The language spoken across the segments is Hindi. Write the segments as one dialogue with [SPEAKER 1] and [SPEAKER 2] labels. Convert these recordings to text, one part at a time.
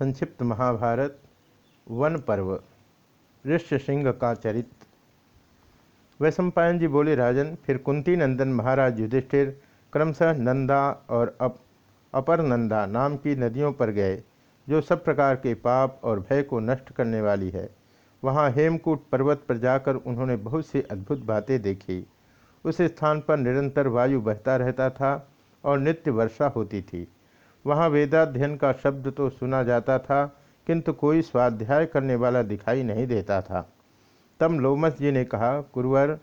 [SPEAKER 1] संक्षिप्त महाभारत वन पर्व ऋष्य सिंह का चरित्र वैशंपायन जी बोले राजन फिर कुंती नंदन महाराज युधिष्ठिर क्रमशः नंदा और अप, अपर नंदा नाम की नदियों पर गए जो सब प्रकार के पाप और भय को नष्ट करने वाली है। वहाँ हेमकूट पर्वत पर जाकर उन्होंने बहुत सी अद्भुत बातें देखी। उस स्थान पर निरंतर वायु बहता रहता था और नित्य वर्षा होती थी। वहाँ वेदाध्ययन का शब्द तो सुना जाता था, किंतु कोई स्वाध्याय करने वाला दिखाई नहीं देता था। तब लोमस जी ने कहा, कुरवर,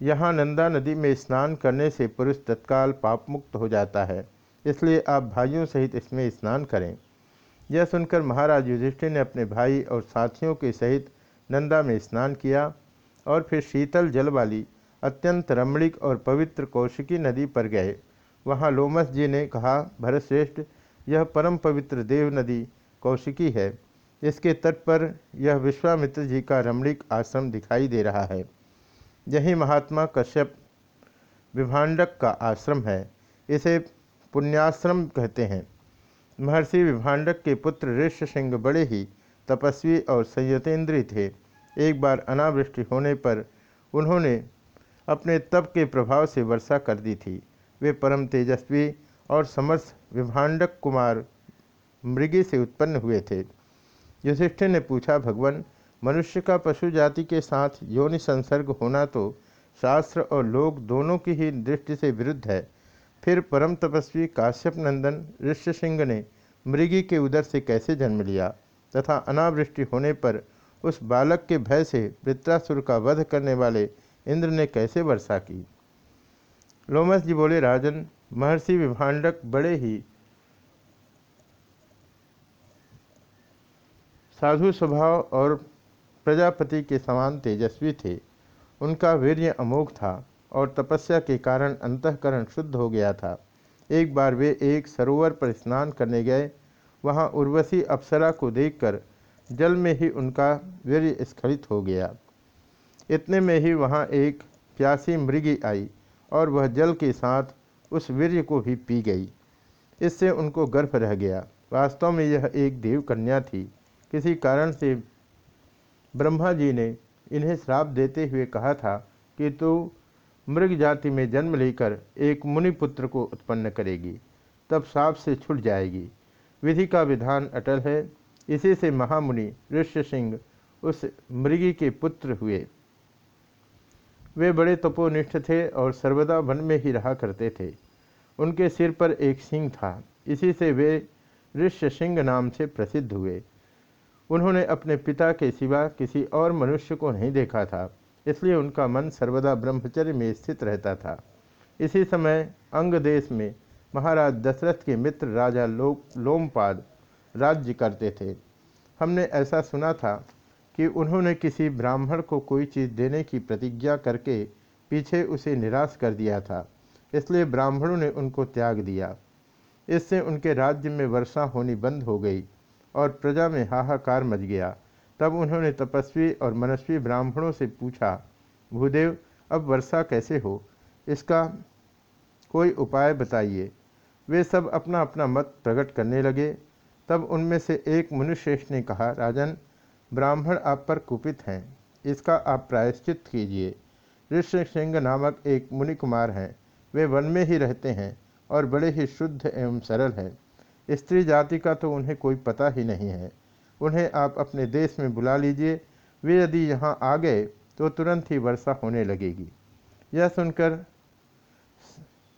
[SPEAKER 1] यहाँ नंदा नदी में स्नान करने से पुरुष तत्काल पापमुक्त हो जाता है, इसलिए आप भाइयों सहित इसमें स्नान करें यह सुनकर महाराज युधिष्ठिर ने अपने भाई और साथियों के सहित नंदा में स्नान किया और फिर शीतल जल वाली अत्यंत रमणीक और पवित्र कौशिकी नदी पर गए। वहाँ लोमस जी ने कहा, भरतश्रेष्ठ, यह परम पवित्र देव नदी कौशिकी है। इसके तट पर यह विश्वामित्र जी का रमणीक आश्रम दिखाई दे रहा है। यही महात्मा कश्यप विभाडक का आश्रम है। इसे पुण्याश्रम कहते हैं। महर्षि विभाडक के पुत्र ऋष्य सिंह बड़े ही तपस्वी और संयतेंद्रीय थे। एक बार अनावृष्टि होने पर उन्होंने अपने तप के प्रभाव से वर्षा कर दी थी। वे परम तेजस्वी और समर्थ विभाडक कुमार मृगी से उत्पन्न हुए थे। युधिष्ठिर ने पूछा, भगवान, मनुष्य का पशु जाति के साथ योनि संसर्ग होना तो शास्त्र और लोग दोनों की ही दृष्टि से विरुद्ध है। फिर परम तपस्वी काश्यप नंदन ऋष्य सिंह ने मृगी के उदर से कैसे जन्म लिया तथा अनावृष्टि होने पर उस बालक के भय से वृत्रासुर का वध करने वाले इंद्र ने कैसे वर्षा की? लोमस जी बोले, राजन, महर्षि विभाडक बड़े ही साधु स्वभाव और प्रजापति के समान तेजस्वी थे। उनका वीर्य अमोघ था और तपस्या के कारण अंतकरण शुद्ध हो गया था। एक बार वे एक सरोवर पर स्नान करने गए। वहाँ उर्वशी अप्सरा को देखकर जल में ही उनका वीर्य स्खलित हो गया। इतने में ही वहाँ एक प्यासी मृगी आई। और वह जल के साथ उस वीर्य को भी पी गई। इससे उनको गर्भ रह गया। वास्तव में यह एक देव कन्या थी। किसी कारण से ब्रह्मा जी ने इन्हें श्राप देते हुए कहा था कि तू मृग जाति में जन्म लेकर एक मुनि पुत्र को उत्पन्न करेगी। तब साप से छुट जाएगी। विधि का विधान अटल है। इसी से महामुनि ऋष्य सिंह उस मृगी के पुत्र हुए। वे बड़े तपोनिष्ठ थे और सर्वदा वन में ही रहा करते थे। उनके सिर पर एक सिंह था। इसी से वे ऋष्य सिंह नाम से प्रसिद्ध हुए। उन्होंने अपने पिता के सिवा किसी और मनुष्य को नहीं देखा था, इसलिए उनका मन सर्वदा ब्रह्मचर्य में स्थित रहता था। इसी समय अंग देश में महाराज दशरथ के मित्र राजा लो, लोमपाद राज्य करते थे। हमने ऐसा सुना था कि उन्होंने किसी ब्राह्मण को कोई चीज़ देने की प्रतिज्ञा करके पीछे उसे निराश कर दिया था, इसलिए ब्राह्मणों ने उनको त्याग दिया। इससे उनके राज्य में वर्षा होनी बंद हो गई और प्रजा में हाहाकार मच गया। तब उन्होंने तपस्वी और मनस्वी ब्राह्मणों से पूछा, भूदेव, अब वर्षा कैसे हो? इसका कोई उपाय बताइए। वे सब अपना अपना मत प्रकट करने लगे। तब उनमें से एक मुनिश्रेष्ठ ने कहा, राजन ब्राह्मण आप पर कुपित हैं। इसका आप प्रायश्चित कीजिए। ऋषि सिंह नामक एक मुनि कुमार हैं। वे वन में ही रहते हैं और बड़े ही शुद्ध एवं सरल हैं। स्त्री जाति का तो उन्हें कोई पता ही नहीं है। उन्हें आप अपने देश में बुला लीजिए। वे यदि यहाँ आ गए तो तुरंत ही वर्षा होने लगेगी। यह सुनकर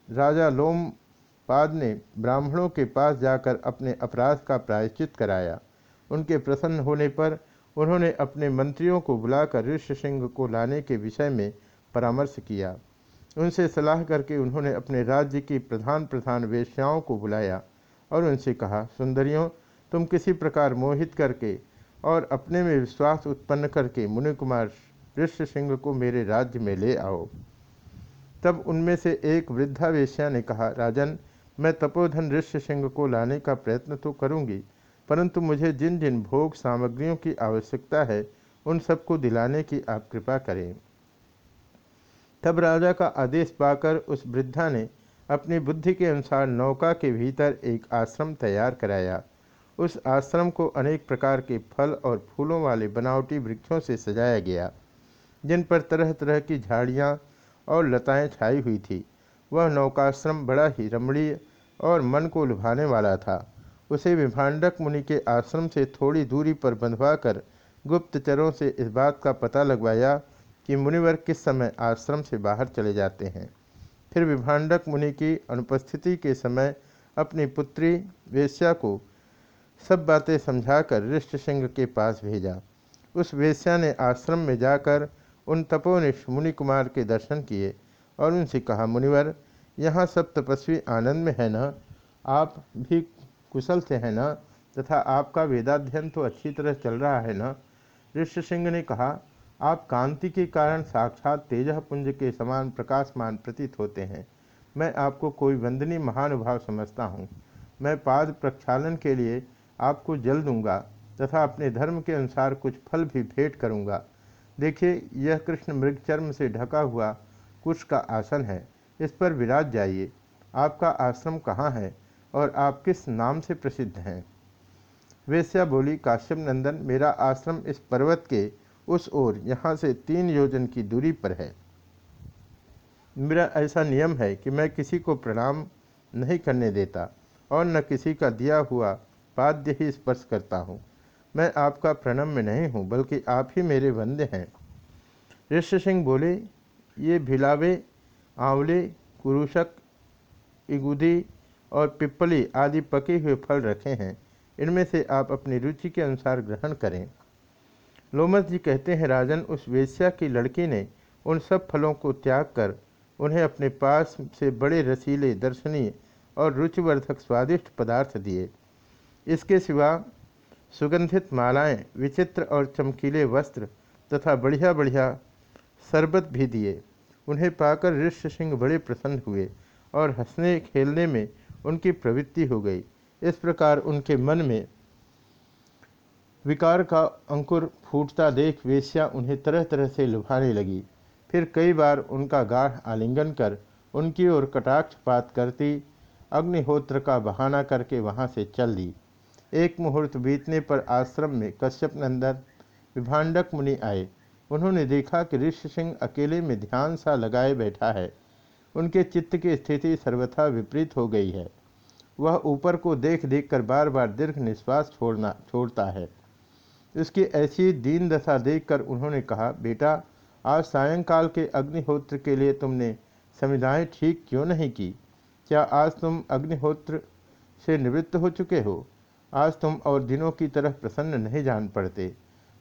[SPEAKER 1] राजा लोमपाद ने ब्राह्मणों के पास जाकर अपने अपराध का प्रायश्चित कराया। उनके प्रसन्न होने पर उन्होंने अपने मंत्रियों को बुलाकर ऋषि सिंह को लाने के विषय में परामर्श किया। उनसे सलाह करके उन्होंने अपने राज्य की प्रधान प्रधान वेश्याओं को बुलाया और उनसे कहा, सुंदरियों, तुम किसी प्रकार मोहित करके और अपने में विश्वास उत्पन्न करके मुनि कुमार ऋषि सिंह को मेरे राज्य में ले आओ। तब उनमें से एक वृद्धा वेश्या ने कहा, राजन, मैं तपोधन ऋषि सिंह को लाने का प्रयत्न तो करूँगी परंतु मुझे जिन जिन भोग सामग्रियों की आवश्यकता है, उन सबको दिलाने की आप कृपा करें। तब राजा का आदेश पाकर उस वृद्धा ने अपनी बुद्धि के अनुसार नौका के भीतर एक आश्रम तैयार कराया। उस आश्रम को अनेक प्रकार के फल और फूलों वाले बनावटी वृक्षों से सजाया गया, जिन पर तरह तरह की झाड़ियाँ और लताएँ छाई हुई थी। वह नौकाश्रम बड़ा ही रमणीय और मन को लुभाने वाला था। उसे विभाडक मुनि के आश्रम से थोड़ी दूरी पर बंधवाकर गुप्तचरों से इस बात का पता लगवाया कि मुनिवर किस समय आश्रम से बाहर चले जाते हैं। फिर विभाडक मुनि की अनुपस्थिति के समय अपनी पुत्री वेश्या को सब बातें समझाकर ऋष्ट सिंह के पास भेजा। उस वेश्या ने आश्रम में जाकर उन तपोनिष्ठ मुनि कुमार के दर्शन किए और उनसे कहा, मुनिवर, यहाँ सब तपस्वी आनंद में है न? आप भी कुशल से है न, तथा आपका वेदाध्ययन तो अच्छी तरह चल रहा है न? ऋषि सिंह ने कहा, आप कांति के कारण साक्षात तेज पुंज के समान प्रकाशमान प्रतीत होते हैं। मैं आपको कोई वंदनीय महानुभाव समझता हूँ। मैं पाद प्रक्षालन के लिए आपको जल दूँगा, तथा अपने धर्म के अनुसार कुछ फल भी भेंट करूँगा। देखिए, यह कृष्ण मृग चर्म से ढका हुआ कुश का आसन है। इस पर विराज जाइए। आपका आश्रम कहाँ है? और आप किस नाम से प्रसिद्ध हैं? वेश्या बोली काश्यप नंदन मेरा आश्रम इस पर्वत के उस ओर, यहाँ से तीन योजन की दूरी पर है। मेरा ऐसा नियम है कि मैं किसी को प्रणाम नहीं करने देता और न किसी का दिया हुआ पाद्य ही स्पर्श करता हूँ। मैं आपका प्रणम में नहीं हूँ, बल्कि आप ही मेरे वंदे हैं। ऋषि सिंह बोले, ये भिलावे, आंवले कुरुशक इगुदी और पिप्पली आदि पके हुए फल रखे हैं। इनमें से आप अपनी रुचि के अनुसार ग्रहण करें। लोमस जी कहते हैं राजन उस वेश्या की लड़की ने उन सब फलों को त्याग कर उन्हें अपने पास से बड़े रसीले दर्शनीय और रुचिवर्धक स्वादिष्ट पदार्थ दिए। इसके सिवा सुगंधित मालाएँ, विचित्र और चमकीले वस्त्र तथा बढ़िया बढ़िया शरबत भी दिए। उन्हें पाकर ऋषि सिंह बड़े प्रसन्न हुए और हंसने खेलने में उनकी प्रवृत्ति हो गई। इस प्रकार उनके मन में विकार का अंकुर फूटता देख वेश्या उन्हें तरह तरह से लुभाने लगी। फिर कई बार उनका गाढ़ आलिंगन कर उनकी ओर कटाक्षपात करती अग्निहोत्र का बहाना करके वहाँ से चल दी। एक मुहूर्त बीतने पर आश्रम में कश्यप नंदन, विभाडक मुनि आए। उन्होंने देखा कि ऋषि सिंह अकेले में ध्यान सा लगाए बैठा है। उनके चित्त की स्थिति सर्वथा विपरीत हो गई है। वह ऊपर को देख देख कर बार बार दीर्घ निश्वास छोड़ना, छोड़ता है। उसकी ऐसी दीन दशा देखकर उन्होंने कहा, बेटा, आज सायंकाल के अग्निहोत्र के लिए तुमने संविधाएँ ठीक क्यों नहीं की? क्या आज तुम अग्निहोत्र से निवृत्त हो चुके हो? आज तुम और दिनों की तरह प्रसन्न नहीं जान पड़ते।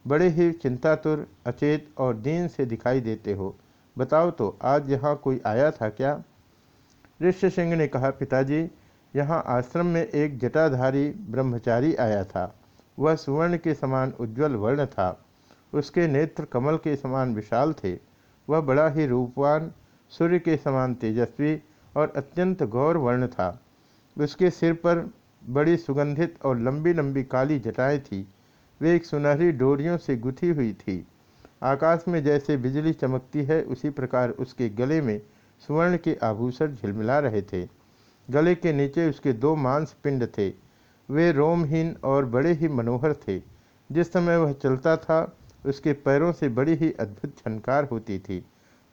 [SPEAKER 1] बड़े ही चिंतातुर, अचेत और दीन से दिखाई देते हो। बताओ तो आज यहाँ कोई आया था क्या? ऋषि सिंह ने कहा, पिताजी, यहाँ आश्रम में एक जटाधारी ब्रह्मचारी आया था। वह सुवर्ण के समान उज्जवल वर्ण था। उसके नेत्र कमल के समान विशाल थे। वह बड़ा ही रूपवान, सूर्य के समान तेजस्वी और अत्यंत गौर वर्ण था। उसके सिर पर बड़ी सुगंधित और लंबी लंबी काली जटाएँ थी। वे एक सुनहरी डोरियों से गुथी हुई थी। आकाश में जैसे बिजली चमकती है, उसी प्रकार उसके गले में स्वर्ण के आभूषण झिलमिला रहे थे। गले के नीचे उसके दो मांस पिंड थे। वे रोमहीन और बड़े ही मनोहर थे। जिस समय वह चलता था, उसके पैरों से बड़ी ही अद्भुत झनकार होती थी,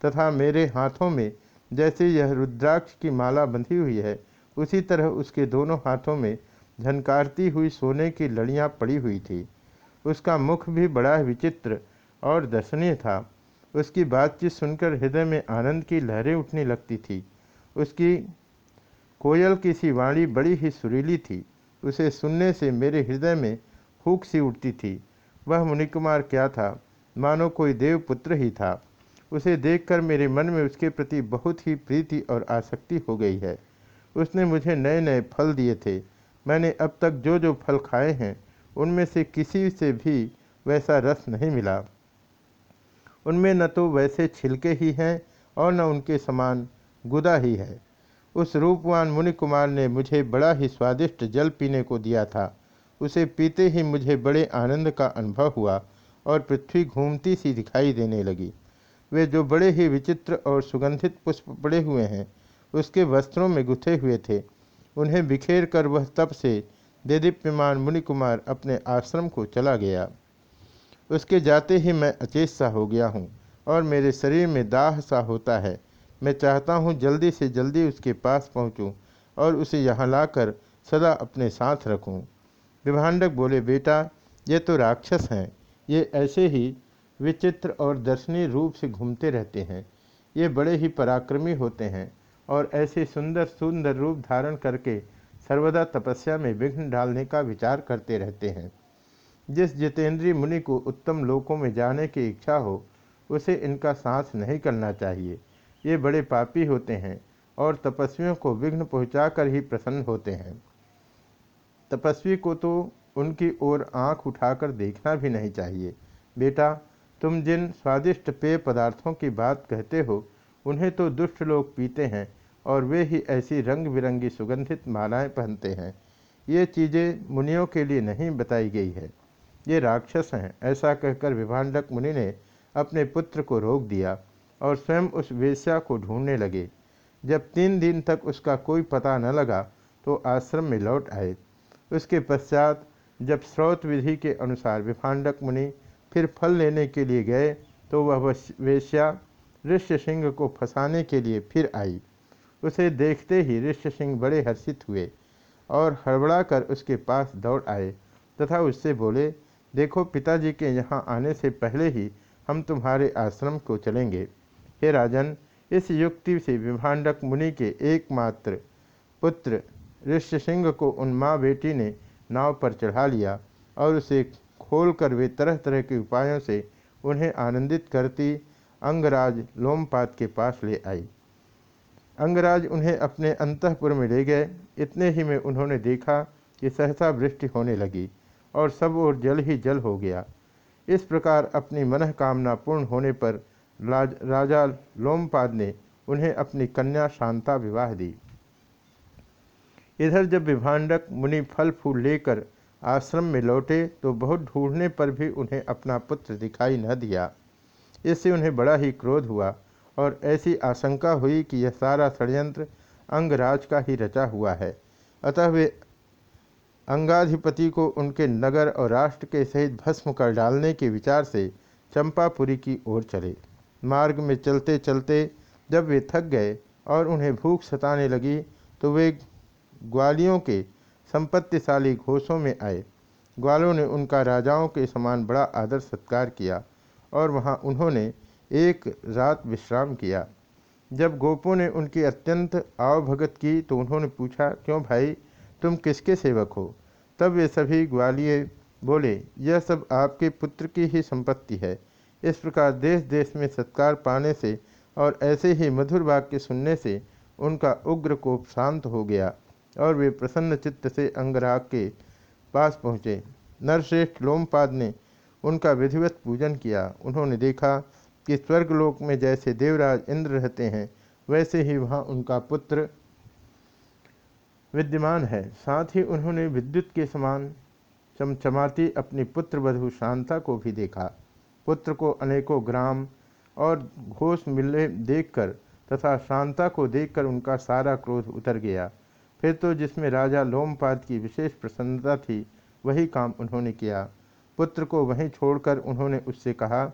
[SPEAKER 1] तथा मेरे हाथों में जैसे यह रुद्राक्ष की माला बंधी हुई है, उसी तरह उसके दोनों हाथों में झनकारती हुई सोने की लड़ियाँ पड़ी हुई थी। उसका मुख भी बड़ा विचित्र और दर्शनीय था। उसकी बातचीत सुनकर हृदय में आनंद की लहरें उठने लगती थी। उसकी कोयल की सी वाणी बड़ी ही सुरीली थी। उसे सुनने से मेरे हृदय में फूक सी उठती थी। वह मुनिकुमार क्या था? मानो कोई देवपुत्र ही था। उसे देखकर मेरे मन में उसके प्रति बहुत ही प्रीति और आसक्ति हो गई है। उसने मुझे नए नए फल दिए थे। मैंने अब तक जो जो फल खाए हैं, उनमें से किसी से भी वैसा रस नहीं मिला। उनमें न तो वैसे छिलके ही हैं और न उनके समान गुदा ही है। उस रूपवान मुनि कुमार ने मुझे बड़ा ही स्वादिष्ट जल पीने को दिया था। उसे पीते ही मुझे बड़े आनंद का अनुभव हुआ और पृथ्वी घूमती सी दिखाई देने लगी। वे जो बड़े ही विचित्र और सुगंधित पुष्प पड़े हुए हैं, उसके वस्त्रों में गुथे हुए थे। उन्हें बिखेर कर वह तप से देदीप्यमान मुनि कुमार अपने आश्रम को चला गया। उसके जाते ही मैं अचेत सा हो गया हूँ और मेरे शरीर में दाह सा होता है। मैं चाहता हूँ जल्दी से जल्दी उसके पास पहुँचूँ और उसे यहाँ लाकर सदा अपने साथ रखूँ। विभाडक बोले, बेटा, ये तो राक्षस हैं। ये ऐसे ही विचित्र और दर्शनीय रूप से घूमते रहते हैं। ये बड़े ही पराक्रमी होते हैं और ऐसे सुंदर सुंदर रूप धारण करके सर्वदा तपस्या में विघ्न डालने का विचार करते रहते हैं। जिस जितेंद्रीय मुनि को उत्तम लोकों में जाने की इच्छा हो, उसे इनका सांस नहीं करना चाहिए। ये बड़े पापी होते हैं और तपस्वियों को विघ्न पहुंचाकर ही प्रसन्न होते हैं। तपस्वी को तो उनकी ओर आँख उठाकर देखना भी नहीं चाहिए। बेटा, तुम जिन स्वादिष्ट पेय पदार्थों की बात कहते हो, उन्हें तो दुष्ट लोग पीते हैं और वे ही ऐसी रंग बिरंगी सुगंधित मालाएँ पहनते हैं। ये चीज़ें मुनियों के लिए नहीं बताई गई है। ये राक्षस हैं। ऐसा कहकर विभाडक मुनि ने अपने पुत्र को रोक दिया और स्वयं उस वेश्या को ढूँढने लगे। जब तीन दिन तक उसका कोई पता न लगा तो आश्रम में लौट आए। उसके पश्चात जब स्रोत विधि के अनुसार विभाडक मुनि फिर फल लेने के लिए गए तो वह वेश्या ऋष्य सिंह को फंसाने के लिए फिर आई। उसे देखते ही ऋष्य सिंह बड़े हर्षित हुए और हड़बड़ा कर उसके पास दौड़ आए तथा उससे बोले देखो पिताजी के यहाँ आने से पहले ही हम तुम्हारे आश्रम को चलेंगे। हे राजन, इस युक्ति से विभाडक मुनि के एकमात्र पुत्र ऋष्य सिंह को उन माँ बेटी ने नाव पर चढ़ा लिया और उसे खोलकर वे तरह तरह के उपायों से उन्हें आनंदित करती अंगराज लोमपात के पास ले आई। अंगराज उन्हें अपने अंतपुर में ले गए। इतने ही में उन्होंने देखा कि सहसा वृष्टि होने लगी। और सब ओर जल ही जल हो गया। इस प्रकार अपनी मन कामना पूर्ण होने पर राजा लोमपाद ने उन्हें अपनी कन्या शांता विवाह दी। इधर जब विभाडक मुनि फल फूल लेकर आश्रम में लौटे तो बहुत ढूँढने पर भी उन्हें अपना पुत्र दिखाई न दिया। इससे उन्हें बड़ा ही क्रोध हुआ और ऐसी आशंका हुई कि यह सारा षड्यंत्र अंगराज का ही रचा हुआ है। अतः वे अंगाधिपति को उनके नगर और राष्ट्र के सहित भस्म कर डालने के विचार से चंपापुरी की ओर चले। मार्ग में चलते चलते जब वे थक गए और उन्हें भूख सताने लगी तो वे ग्वालियों के संपत्तिशाली घोषों में आए। ग्वालों ने उनका राजाओं के समान बड़ा आदर सत्कार किया और वहाँ उन्होंने एक रात विश्राम किया। जब गोपों ने उनकी अत्यंत आवभगत की तो उन्होंने पूछा, क्यों भाई तुम किसके सेवक हो? तब वे सभी ग्वालिये बोले, यह सब आपके पुत्र की ही संपत्ति है। इस प्रकार देश देश में सत्कार पाने से और ऐसे ही मधुर वाक्य सुनने से उनका उग्र कोप शांत हो गया और वे प्रसन्न चित्त से अंगराग के पास पहुँचे। नरश्रेष्ठ लोमपाद ने उनका विधिवत पूजन किया। उन्होंने देखा कि स्वर्गलोक में जैसे देवराज इंद्र रहते हैं, वैसे ही वहाँ उनका पुत्र विद्यमान है। साथ ही उन्होंने विद्युत के समान चमचमाती अपनी पुत्र वधु शांता को भी देखा। पुत्र को अनेकों ग्राम और घोष मिले देखकर तथा शांता को देखकर उनका सारा क्रोध उतर गया। फिर तो जिसमें राजा लोमपाद की विशेष प्रसन्नता थी, वही काम उन्होंने किया। पुत्र को वहीं छोड़कर उन्होंने उससे कहा,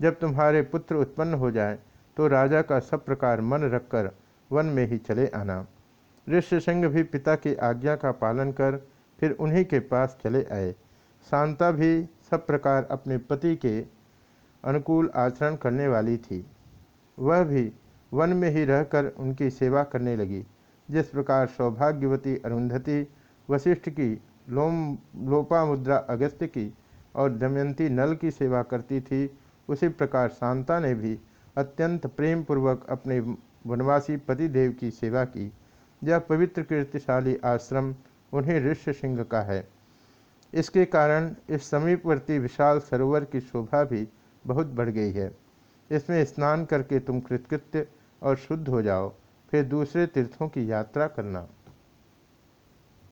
[SPEAKER 1] जब तुम्हारे पुत्र उत्पन्न हो जाए तो राजा का सब प्रकार मन रखकर वन में ही चले आना। ऋष्यसिंह भी पिता की आज्ञा का पालन कर फिर उन्हीं के पास चले आए। शांता भी सब प्रकार अपने पति के अनुकूल आचरण करने वाली थी। वह भी वन में ही रहकर उनकी सेवा करने लगी, जिस प्रकार सौभाग्यवती अरुंधति, वशिष्ठ की लोम लोपा मुद्रा अगस्त्य की और दमयंती नल की सेवा करती थी, उसी प्रकार शांता ने भी अत्यंत प्रेम पूर्वक अपने वनवासी पतिदेव की सेवा की। यह पवित्र कीर्तिशाली आश्रम उन्हें ऋष्य सिंह का है। इसके कारण इस समीपवर्ती विशाल सरोवर की शोभा भी बहुत बढ़ गई है। इसमें स्नान करके तुम कृतकृत्य और शुद्ध हो जाओ, फिर दूसरे तीर्थों की यात्रा करना।